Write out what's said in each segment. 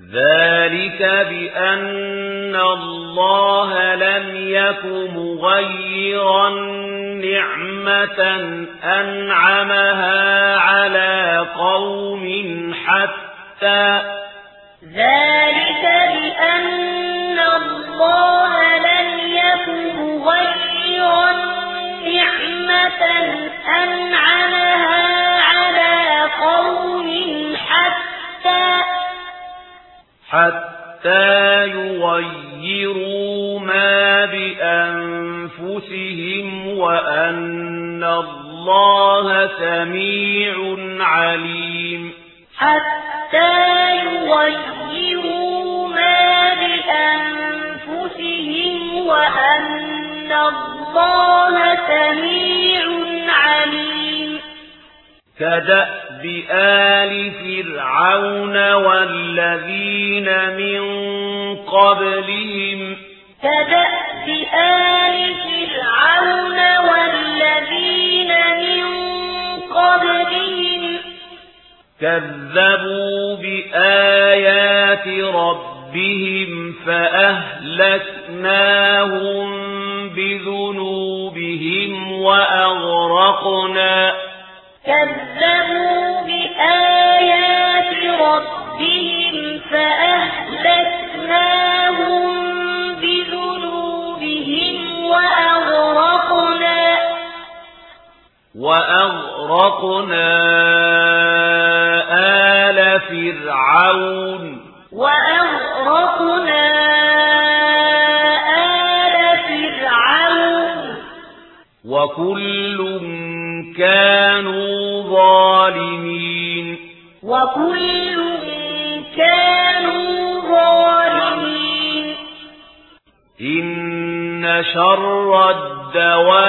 ذلك بأن الله لم يك مغيرا نعمة أنعمها على قوم حتى ذلك بأن الله لم يك مغيرا نعمة أنعمها حتى يغيروا ما بأنفسهم وأن الله سميع عليم حتى يغيروا ما بأنفسهم وأن الله سميع عليم كدأب آل فرعون والذين من قبلهم. كدأب آل فرعون والذين من قبلهم. كذبوا بآيات ربهم فأهلكناهم بذنوبهم وأغرقنا. كذبوا ربهم فأهلكناهم بذنوبهم وأغرقنا وأغرقنا آل فرعون. وأغرقنا آل فرعون. وكل كانوا ظالمين. وكل كانوا ظالمين إن شر الدواب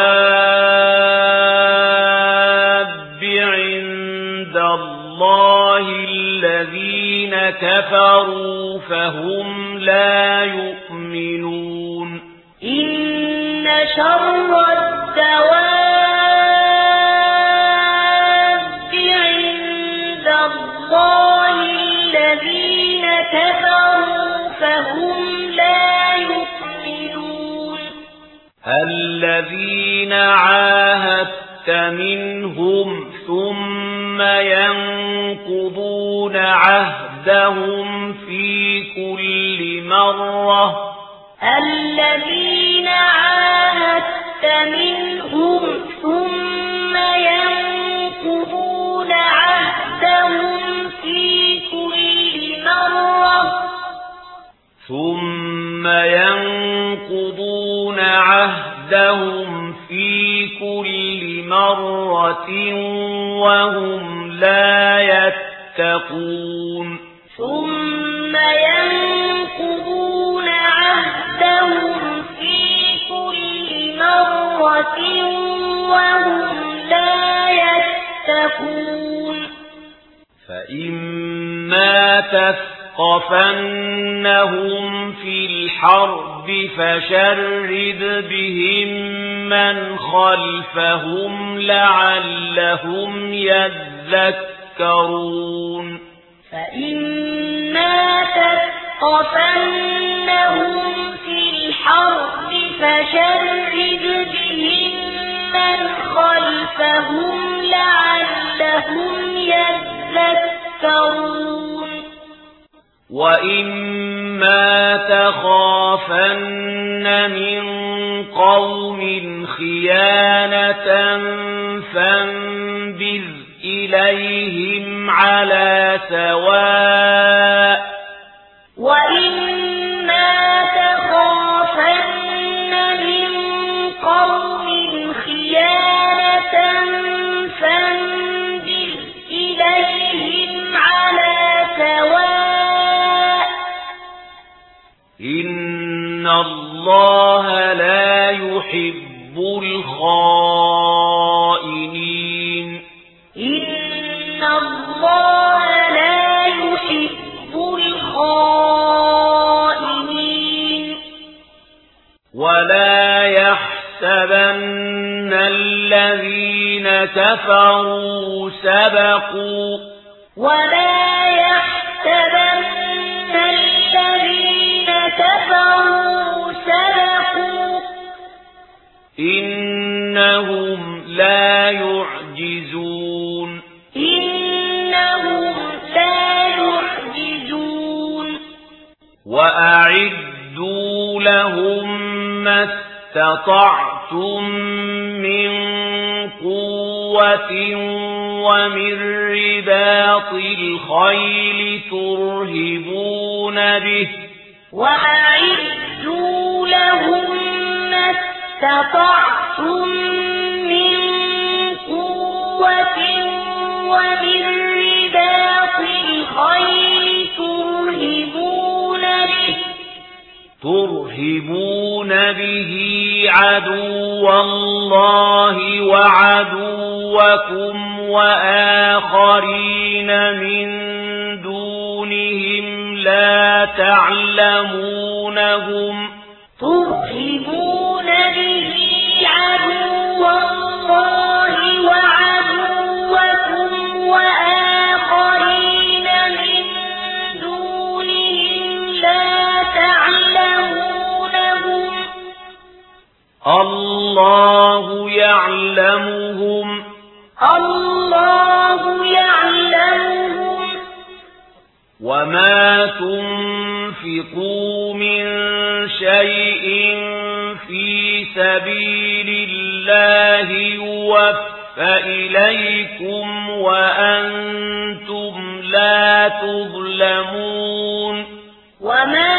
عند الله الذين كفروا فهم لا يؤمنون. إن شر الذين عاهدت منهم ثم ينقضون عهدهم في كل مرة. الذين عاهدت منهم في كل مرة وهم لا يتقون ثم ينقضون عهدهم في كل مرة وهم لا يتقون فإما تثقفنهم في الحرب فشرد بهم من خلفهم لعلهم يذكرون فإما تثقفنهم في الحرب فشرد بهم من خلفهم لعلهم يذكرون وإما تخافن من قوم خيانة فانبذ إليهم على سواء وإما تخافن من قوم خيانة فانبذ إليهم على سواء إن الله لا يحب الخائنين إن الله لا يحب الخائنين ولا يحسبن الذين كفروا سبقوا ولا وأعدوا لهم ما استطعتم من قوة ومن رباط الخيل ترهبون به وأعدوا لهم ما استطعتم من قوة ومن ترهبون به عدو الله وعدوكم وآخرين من دونهم لا تعلمونهم وما تنفقوا من شيء في سبيل الله يوفى إليكم وأنتم لا تظلمون وما